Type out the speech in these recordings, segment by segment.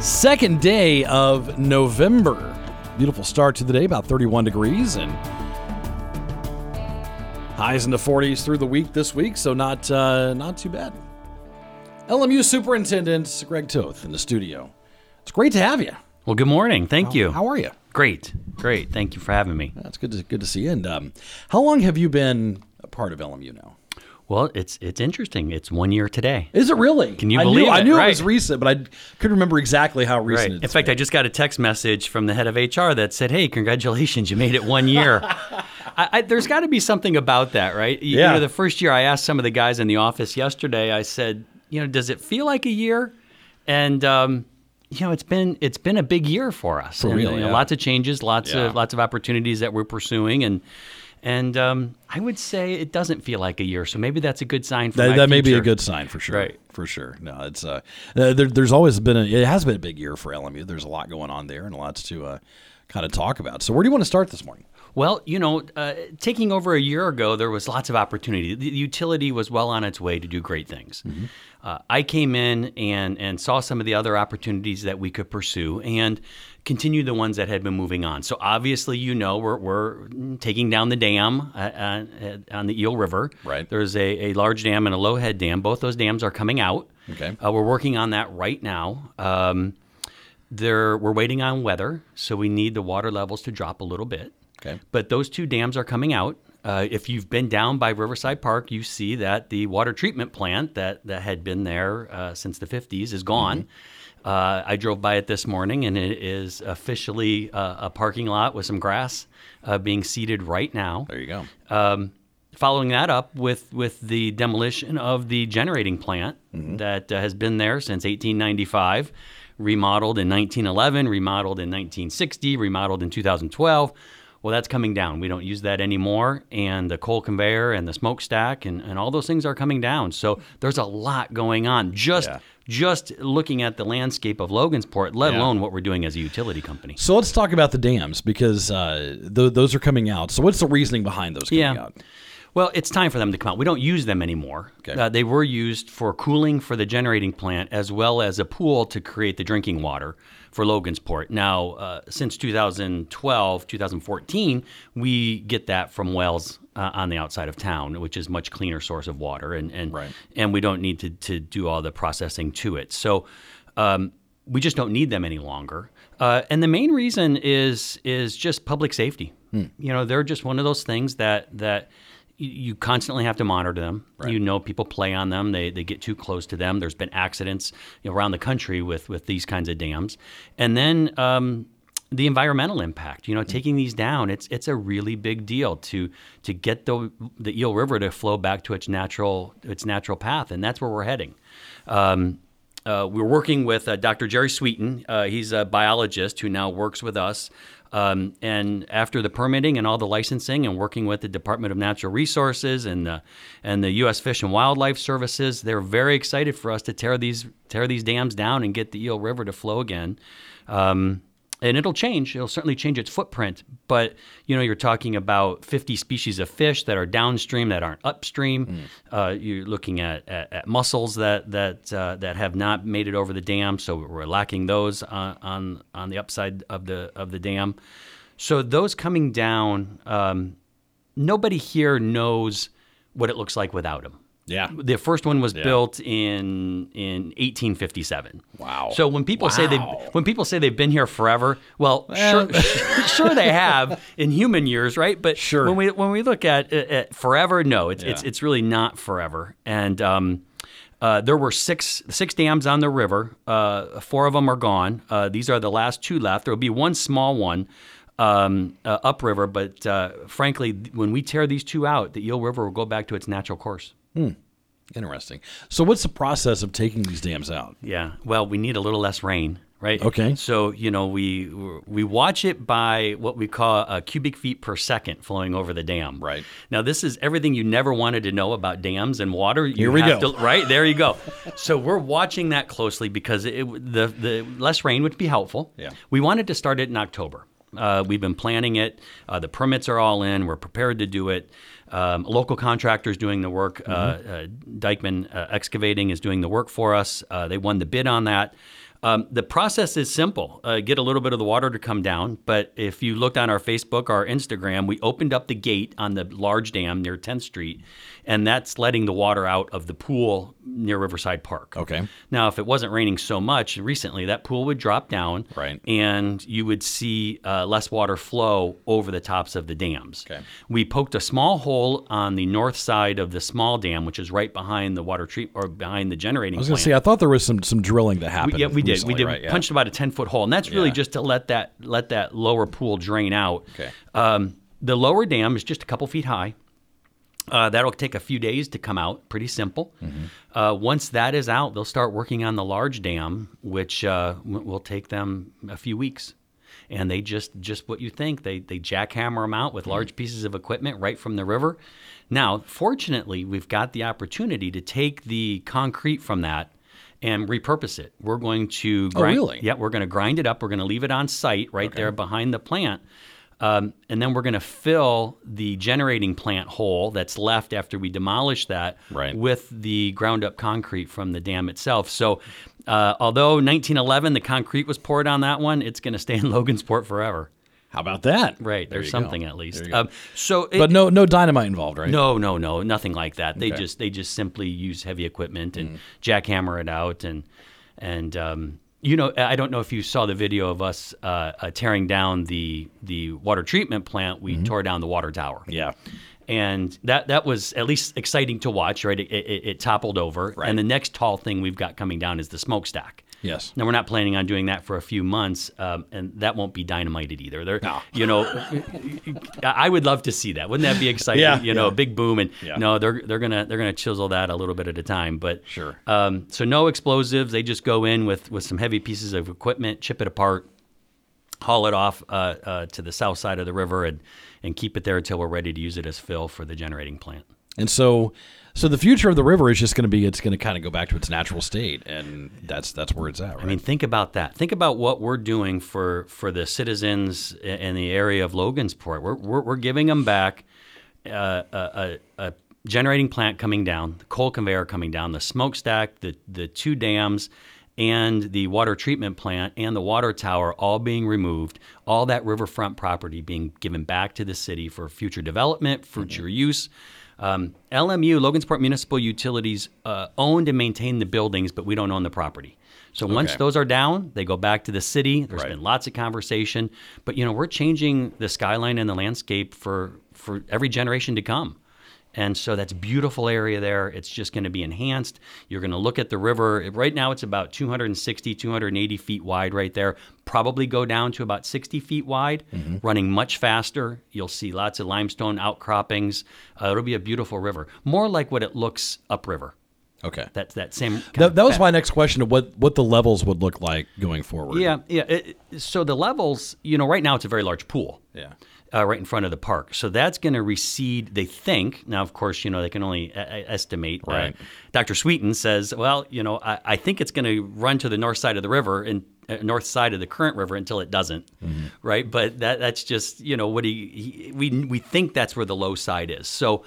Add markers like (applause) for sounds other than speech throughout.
second day of November. Beautiful start to the day, about 31 degrees, and highs in the 40s through the week this week, so not uh, not too bad. LMU Superintendent Greg Toth in the studio. It's great to have you. Well, good morning. Thank How- you. How are you? Great, great. Thank you for having me. That's good to good to see you. And um, how long have you been a part of LMU now? Well, it's it's interesting. It's one year today. Is it really? Can you I believe knew, I it? knew it was recent, but I couldn't remember exactly how recent. Right. In fact, I just got a text message from the head of HR that said, "Hey, congratulations, you made it one year." (laughs) I, I, there's got to be something about that, right? You, you Yeah. know, the first year I asked some of the guys in the office yesterday. I said, "You know, does it feel like a year?" And um, you know, it's been it's been a big year for us. For and, real, you know, yeah. Lots of changes, lots Yeah. of lots of opportunities that we're pursuing, and and um, I would say it doesn't feel like a year. So maybe that's a good sign for That, that may be a good sign for sure. Right. For sure. No, it's uh, uh, there, there's always been a it has been a big year for LMU. There's a lot going on there and lots to uh, kind of talk about. So where do you want to start this morning? Well, you know, uh, taking over a year ago, there was lots of opportunity. The utility was well on its way to do great things. Uh, I came in and and saw some of the other opportunities that we could pursue and continue the ones that had been moving on. So obviously, you know, we're, we're taking down the dam uh, uh, on the Eel River. Right. There's a, a large dam and a low head dam. Both those dams are coming out. Okay. Uh, we're working on that right now. Um, there, we're waiting on weather, so we need the water levels to drop a little bit. Okay. But those two dams are coming out. Uh, if you've been down by Riverside Park, you see that the water treatment plant that, that had been there uh, since the 50s is gone. Mm-hmm. Uh, I drove by it this morning, and it is officially uh, a parking lot with some grass uh, being seeded right now. There you go. Um, following that up with, with the demolition of the generating plant Mm-hmm. that uh, has been there since 1895, remodeled in 1911, remodeled in 1960, remodeled in 2012. Well, that's coming down. We don't use that anymore. And the coal conveyor and the smokestack and, and all those things are coming down. So there's a lot going on just Yeah. Just looking at the landscape of Logansport, let Yeah. alone what we're doing as a utility company. So let's talk about the dams because uh, th- those are coming out. So what's the reasoning behind those coming Yeah. out? Well, it's time for them to come out. We don't use them anymore. Okay. Uh, they were used for cooling for the generating plant as well as a pool to create the drinking water for Logansport. Now, uh, since 2012, 2014, we get that from wells uh, on the outside of town, which is much cleaner source of water, and and Right. and we don't need to to do all the processing to it. So. Um, we just don't need them any longer, uh, and the main reason is is just public safety. Hmm. You know, they're just one of those things that that you, constantly have to monitor them. You know, people play on them; they they get too close to them. There's been accidents you know, around the country with with these kinds of dams, and then. Um, the environmental impact, you know, taking these down, it's it's a really big deal to to get the the Eel River to flow back to its natural its natural path, and that's where we're heading. Um, uh, we're working with uh, Dr. Jerry Sweeten. Uh, he's a biologist who now works with us. Um, and after the permitting and all the licensing and working with the Department of Natural Resources and the, and the U.S. Fish and Wildlife Services, they're very excited for us to tear these tear these dams down and get the Eel River to flow again. Um, and it'll change. It'll certainly change its footprint. But you know, you're talking about 50 species of fish that are downstream that aren't upstream. Uh, you're looking at, at, at mussels that that uh, that have not made it over the dam, so we're lacking those on on, on the upside of the of the dam. So those coming down, um, nobody here knows what it looks like without them. Yeah. The first one was built in in 1857. Wow. So when people say they when people say they've been here forever, well, sure, (laughs) (laughs) sure they have in human years, right? But Sure. when we when we look at, at, forever, no, it's it's Yeah. it's really not forever. And um, uh, there were six six dams on the river. Uh, four of them are gone. Uh, these are the last two left. There will be one small one um, uh, upriver, but uh, frankly, when we tear these two out, the Eel River will go back to its natural course. Interesting. So what's the process of taking these dams out? Yeah. Well, we need a little less rain. right? Okay. So you know we we watch it by what we call a cubic feet per second flowing over the dam. Right. Now this is everything you never wanted to know about dams and water. You Here we have go. To, right there you go. so we're watching that closely because it, the the less rain would be helpful. Yeah. We wanted to start it in October. Uh, we've been planning it. Uh, the permits are all in. We're prepared to do it. Um, local contractors doing the work. Uh, uh, Dykeman uh, Excavating is doing the work for us. Uh, they won the bid on that. Um, the process is simple. Uh, get a little bit of the water to come down, but if you looked on our Facebook or Instagram, we opened up the gate on the large dam near 10th Street, and that's letting the water out of the pool near Riverside Park. Okay. Now, if it wasn't raining so much recently, that pool would drop down, Right. and you would see uh, less water flow over the tops of the dams. Okay. We poked a small hole on the north side of the small dam, which is right behind the water treat or behind the generating I was going to say, I thought there was some some drilling that happened. We, yeah, we did. we did. right? Yeah. Punched about a ten foot hole, and that's really Yeah. just to let that let that lower pool drain out. Okay. Um, the lower dam is just a couple feet high. Uh, that'll take a few days to come out. Pretty simple. Mm-hmm. Uh, once that is out, they'll start working on the large dam, which uh, w- will take them a few weeks. And they just just what you think they they jackhammer them out with Mm-hmm. large pieces of equipment right from the river. Now, fortunately, we've got the opportunity to take the concrete from that and repurpose it. We're going to Oh, really? yeah, we're going to grind it up. We're going to leave it on site right there behind the plant. Um, and then we're going to fill the generating plant hole that's left after we demolish that Right. with the ground up concrete from the dam itself. So, uh, although 1911 the concrete was poured on that one, it's going to stay in (laughs) Logansport forever. How about that? Right. There There's you go. something at least. There you go. Um, so, it, but no no dynamite involved, right? no, no, no, nothing like that. They Okay. just they just simply use heavy equipment and Mm. jackhammer it out and and um, you know I don't know if you saw the video of us uh, uh, tearing down the the water treatment plant. We tore down the water tower. Mm-hmm. Yeah. And that that was at least exciting to watch. Right, it, it, it toppled over. Right. And the next tall thing we've got coming down is the smokestack. Yes. Now we're not planning on doing that for a few months, um, and that won't be dynamited either. There, No. you know, I would love to see that. Wouldn't that be (laughs) exciting? Yeah, you know, yeah. a big boom, and Yeah. no, they're they're gonna they're gonna chisel that a little bit at a time. But Sure. um, so no explosives. They just go in with with some heavy pieces of equipment, chip it apart, haul it off uh, uh, to the south side of the river, and and keep it there until we're ready to use it as fill for the generating plant. And so so the future of the river is just going to be it's going to kind of go back to its natural state and that's that's where it's at, right? I mean, think about that. Think about what we're doing for for the citizens in the area of Logansport. We're we're, we're giving them back uh, a, a, a generating plant coming down, the coal conveyor coming down, the smokestack, the the two dams. And the water treatment plant and the water tower all being removed, all that riverfront property being given back to the city for future development, future use. Um, LMU, Logansport Municipal Utilities, uh, owned and maintained the buildings, but we don't own the property. So once those are down, they go back to the city. There's Right. been lots of conversation, but you know we're changing the skyline and the landscape for for every generation to come. And so that's beautiful area there. It's just going to be enhanced. You're going to look at the river. Right now, it's about 260, 280 feet wide right there. Probably go down to about 60 feet wide, running much faster. You'll see lots of limestone outcroppings. Uh, it'll be a beautiful river, more like what it looks upriver. okay. That's that same. kind That, of that was my next question of what what the levels would look like going forward. Yeah, yeah. It- so the levels, you know, right now it's a very large pool. Yeah. Uh, right in front of the park. So that's going to recede, they think. Now, of course, you know, they can only uh, uh, estimate. Uh, Right. Dr. Sweeten says, well, you know, I, I think it's going to run to the north side of the river and uh, north side of the current river until it doesn't. Right. But that that's just, you know, what he, he we, we think that's where the low side is. So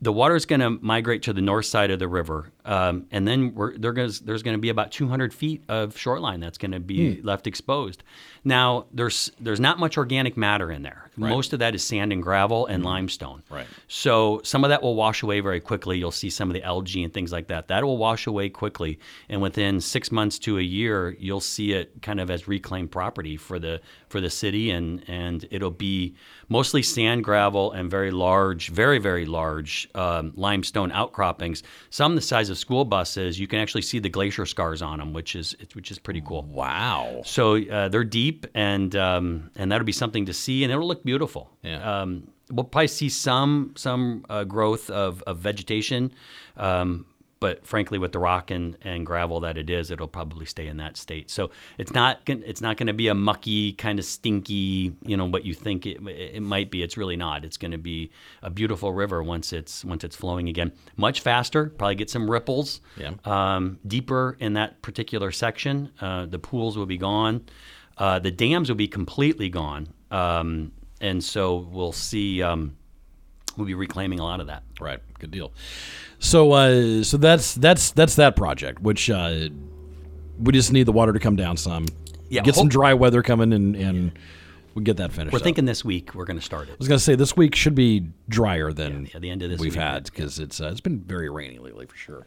the water is going to migrate to the north side of the river, um, and then we're, they're gonna, there's going to be about 200 feet of shoreline that's going to be left exposed. Now, there's there's not much organic matter in there. Most of that is sand and gravel and limestone. Right. So some of that will wash away very quickly. You'll see some of the algae and things like that. That will wash away quickly, and within six months to a year, you'll see it kind of as reclaimed property for the for the city, and and it'll be mostly sand, gravel, and very large, very very large um, limestone outcroppings. Some the size of school buses. You can actually see the glacier scars on them, which is which is pretty cool. Wow. So uh, they're deep, and um, and that'll be something to see, and it'll look beautiful. Yeah. Um, we'll probably see some some uh, growth of, of vegetation, um, but frankly, with the rock and, and gravel that it is, it'll probably stay in that state. So it's not gon- it's not going to be a mucky kind of stinky, you know, what you think it, it might be. It's really not. It's going to be a beautiful river once it's once it's flowing again. Much faster. Probably get some ripples. Yeah. Um, deeper in that particular section. Uh, the pools will be gone. Uh, the dams will be completely gone. Um, and so we'll see. Um, we'll be reclaiming a lot of that. Right. Good deal. So uh, so that's that's that's that project, which uh, we just need the water to come down some. Yeah, Get some dry weather coming and and we get that finished. We're up. thinking this week we're going to start it. I was gonna say this week should be drier than Yeah, the end of this we've week. had because it's uh, it's been very rainy lately for sure.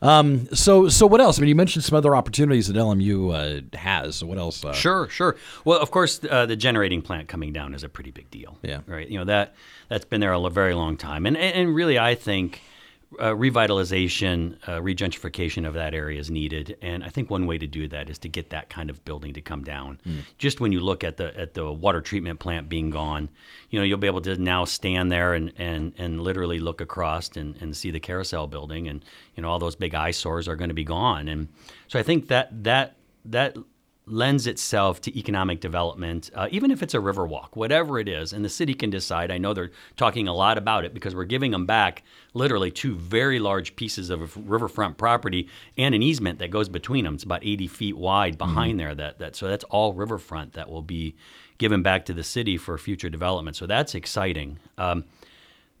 Um, so so what else? I mean, you mentioned some other opportunities that LMU uh, has. So what else? Uh, Sure, sure. Well, of course, uh, the generating plant coming down is a pretty big deal. Yeah. Right. You know that that's been there a very long time, and and, and really, I think. Uh, revitalization, uh, regentrification of that area is needed, and I think one way to do that is to get that kind of building to come down. Just when you look at the at the water treatment plant being gone, you know you'll be able to now stand there and and, and literally look across and, and see the carousel building, and you know all those big eyesores are going to be gone, and so I think that that that lends itself to economic development, uh, even if it's a river walk, whatever it is. And the city can decide. I know they're talking a lot about it because we're giving them back literally two very large pieces of riverfront property and an easement that goes between them. It's about 80 feet wide behind there. That, that so that's all riverfront that will be given back to the city for future development. So that's exciting. Um,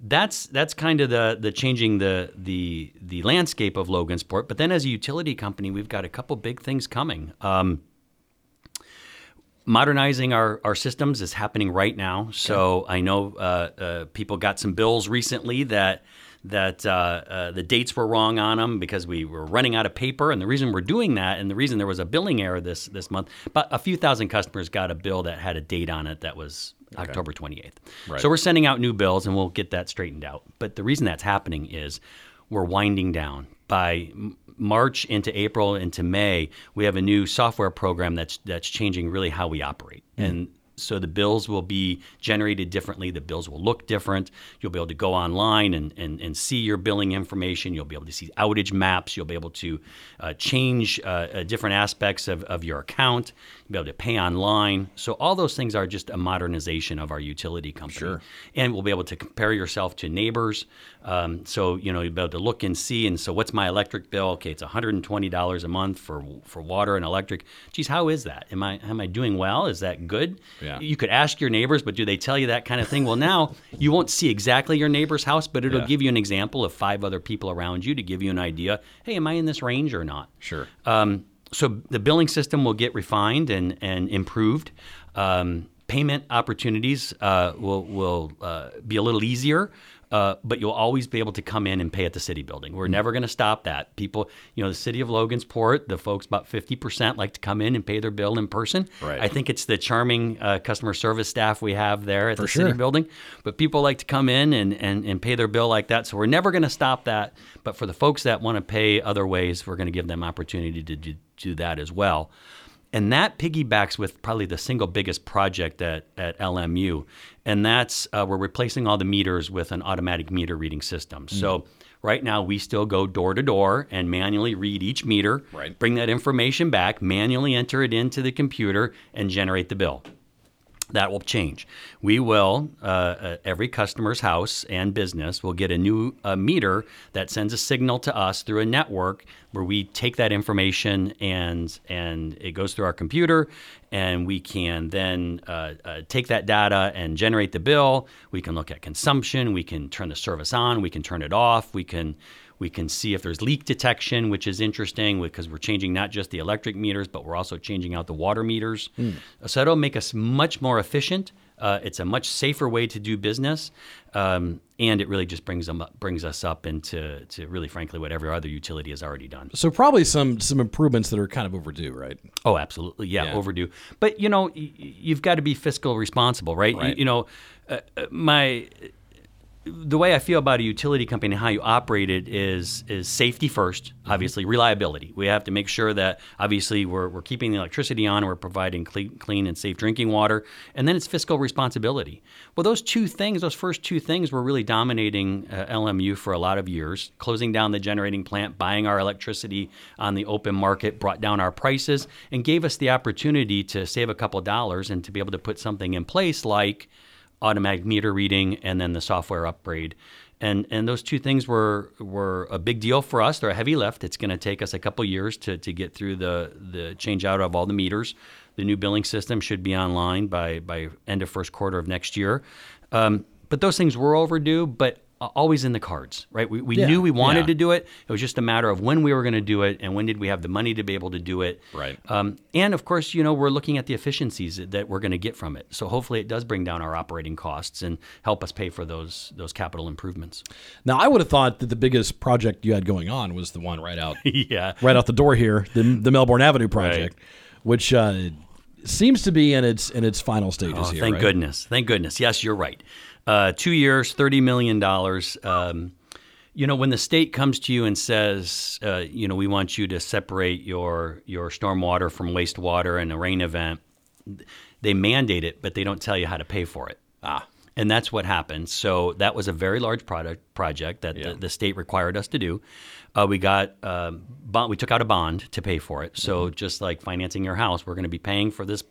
that's that's kind of the the changing the the the landscape of Logansport. But then as a utility company, we've got a couple big things coming. Um, modernizing our, our systems is happening right now. So I know uh, uh, people got some bills recently that that uh, uh, the dates were wrong on them because we were running out of paper. And the reason we're doing that, and the reason there was a billing error this this month, but a few thousand customers got a bill that had a date on it that was October 28th. Right. So we're sending out new bills, and we'll get that straightened out. But the reason that's happening is we're winding down by March into April into May, we have a new software program that's that's changing really how we operate. And so the bills will be generated differently. The bills will look different. You'll be able to go online and, and, and see your billing information. You'll be able to see outage maps. You'll be able to uh, change uh, uh, different aspects of, of your account. Be able to pay online. So all those things are just a modernization of our utility company. Sure. And we'll be able to compare yourself to neighbors. Um, so you know you'll be able to look and see. And so what's my electric bill? Okay, it's $120 a month for for water and electric. Geez, how is that? Am I am I doing well? Is that good? Yeah. You could ask your neighbors, but do they tell you that kind of thing? Well, now you won't see exactly your neighbor's house, but it'll Yeah. give you an example of five other people around you to give you an idea. Hey, am I in this range or not? Sure. Um, so the billing system will get refined and, and improved. Um, payment opportunities uh, will, will uh, be a little easier, uh, but you'll always be able to come in and pay at the city building. We're never going to stop that. People, you know, the city of Logansport, the folks, about 50% like to come in and pay their bill in person. Right. I think it's the charming uh, customer service staff we have there at For the sure. city building. But people like to come in and, and, and pay their bill like that. So we're never going to stop that. But for the folks that want to pay other ways, we're going to give them opportunity to do, do that as well. And that piggybacks with probably the single biggest project at, at LMU. And that's uh, we're replacing all the meters with an automatic meter reading system. So right now we still go door to door and manually read each meter, Right. bring that information back, manually enter it into the computer, and generate the bill that will change. We will, uh, uh, every customer's house and business will get a new uh, meter that sends a signal to us through a network where we take that information and and it goes through our computer, and we can then uh, uh, take that data and generate the bill. We can look at consumption. We can turn the service on. We can turn it off. We can we can see if there's leak detection, which is interesting because we're changing not just the electric meters, but we're also changing out the water meters. So it'll make us much more efficient. Uh, it's a much safer way to do business, um, and it really just brings them up, brings us up into to really, frankly, what every other utility has already done. So probably some some improvements that are kind of overdue, right? Oh, absolutely. Yeah, Yeah. overdue. But you know, y- you've got to be fiscal responsible, right? You- Right. You, know, uh, uh, my the way I feel about a utility company and how you operate it is is safety 1st Mm-hmm. obviously reliability. We have to make sure that obviously we're, we're keeping the electricity on, we're providing clean, clean and safe drinking water, and then it's fiscal responsibility. Well, those two things, those first two things, were really dominating uh, LMU for a lot of years. Closing down the generating plant, buying our electricity on the open market, brought down our prices, and gave us the opportunity to save a couple dollars and to be able to put something in place like automatic meter reading and then the software upgrade. And and those two things were were a big deal for us. They're a heavy lift. It's going to take us a couple years to, to get through the the change out of all the meters. The new billing system should be online by by end of first quarter of next year. Um, but those things were overdue, but always in the cards, right? We, we Yeah, knew we wanted yeah. to do it. It was just a matter of when we were going to do it and when did we have the money to be able to do it. Right. Um, and of course, you know, we're looking at the efficiencies that we're going to get from it. So hopefully, it does bring down our operating costs and help us pay for those those capital improvements. Now, I would have thought that the biggest project you had going on was the one right out (laughs) yeah. right out the door here, the, the Melbourne Avenue project, which uh, seems to be in its in its final stages Oh, here. thank right? goodness. Thank goodness. Yes, you're right. Uh, two years, $30 million. Um, you know, when the state comes to you and says, uh, you know, we want you to separate your, your stormwater from wastewater in a rain event, they mandate it, but they don't tell you how to pay for it. Ah, And that's what happened. So that was a very large product project that the, the state required us to do. Uh, we got um, bond, we took out a bond to pay for it. So just like financing your house, we're going to be paying for this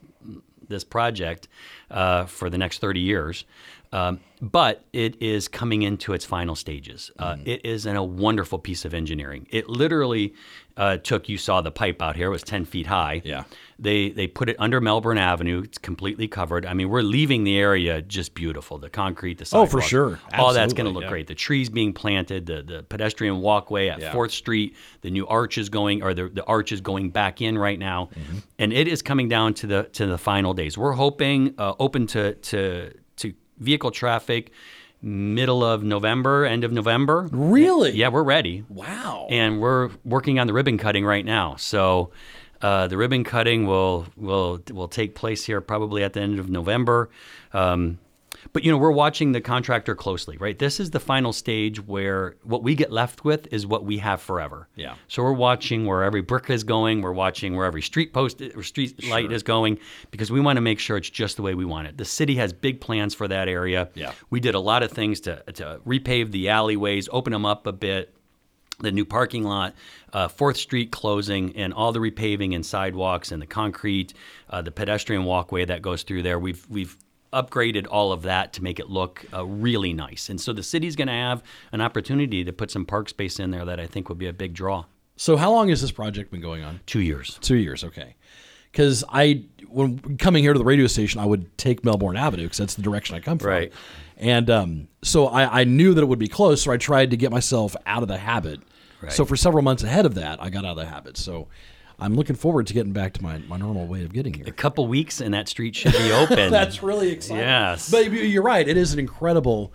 this project uh, for the next 30 years. Um, but it is coming into its final stages. Uh, It is an, a wonderful piece of engineering. It literally uh, took. You saw the pipe out here; it was 10 feet high. Yeah. They they put it under Melbourne Avenue. It's completely covered. I mean, we're leaving the area just beautiful. The concrete, the Oh, for sure. All that's going to look yeah. great. The trees being planted, the the pedestrian walkway at Yeah. Fourth Street, the new arch is going, or the the arch is going back in right now, Mm-hmm. and it is coming down to the to the final days. We're hoping uh, open to to vehicle traffic middle of November, end of November. really? Yeah, we're ready Wow. and we're working on the ribbon cutting right now. So uh, the ribbon cutting will will will take place here probably at the end of November. Um, but you know we're watching the contractor closely, right? This is the final stage where what we get left with is what we have forever. Yeah. So we're watching where every brick is going. We're watching where every street post or street light is going because we want to make sure it's just the way we want it. The city has big plans for that area. Yeah. We did a lot of things to to repave the alleyways, open them up a bit the new parking lot, uh, Fourth Street closing, and all the repaving and sidewalks and the concrete, uh, the pedestrian walkway that goes through there. We've we've upgraded all of that to make it look uh, really nice, and so the city's going to have an opportunity to put some park space in there that I think would be a big draw. So, how long has this project been going on? Two years. Two years. Okay. Because I, when coming here to the radio station, I would take Melbourne Avenue because that's the direction I come from. Right. And um, so I, I knew that it would be close, so I tried to get myself out of the habit. Right. So for several months ahead of that, I got out of the habit. So I'm looking forward to getting back to my, my normal way of getting here. A couple weeks and that street should be open. (laughs) That's really exciting. Yes. But you- you're right. It is an incredible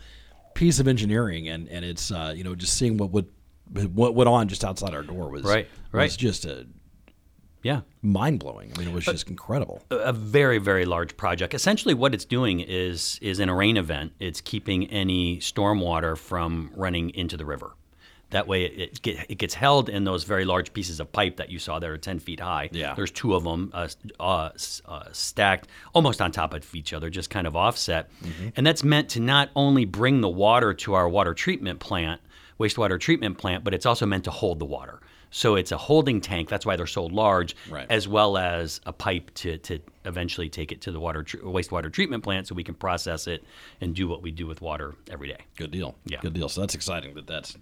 piece of engineering, and and it's uh, you know just seeing what would what went on just outside our door was Right, right. was just a yeah. mind blowing. I mean, it was just incredible. a very very large project. Essentially, what it's doing is is in a rain event, it's keeping any stormwater from running into the river. That way, it, it, get, it gets held in those very large pieces of pipe that you saw that are ten feet high. Yeah. there's two of them uh, uh, uh, stacked almost on top of each other, just kind of offset, and that's meant to not only bring the water to our water treatment plant, wastewater treatment plant, but it's also meant to hold the water. So it's a holding tank. That's why they're so large, Right. as well as a pipe to, to eventually take it to the water tr- wastewater treatment plant so we can process it and do what we do with water every day. Good deal. Yeah. Good deal. So that's exciting that that's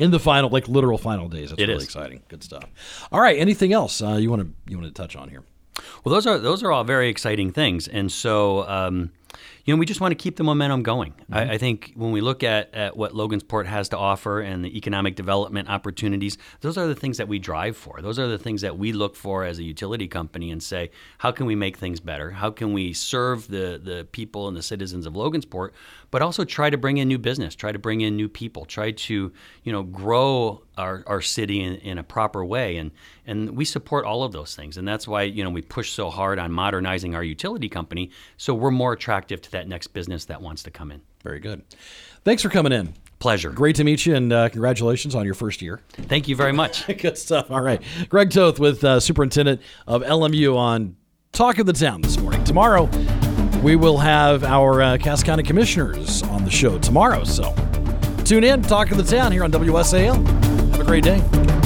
in the final, like literal final days. That's It really is. exciting. Good stuff. All right. Anything else uh, you want to you want to touch on here? Well, those are those are all very exciting things, and so um, you know we just want to keep the momentum going. I, mm-hmm. I think when we look at, at what Logansport has to offer and the economic development opportunities, those are the things that we drive for. Those are the things that we look for as a utility company and say, how can we make things better? How can we serve the the people and the citizens of Logansport, but also try to bring in new business, try to bring in new people, try to you know grow our, our city in, in a proper way and and we support all of those things and that's why you know we push so hard on modernizing our utility company so we're more attractive to that next business that wants to come in Very good. Thanks for coming in. Pleasure. Great to meet you, and uh, congratulations on your first year. Thank you very much. (laughs) Good stuff. All right. Greg Toth with uh, Superintendent of LMU on Talk of the Town this morning. Tomorrow, we will have our uh, Cass County Commissioners on the show tomorrow. So tune in, Talk of the Town here on WSAL. Have a great day.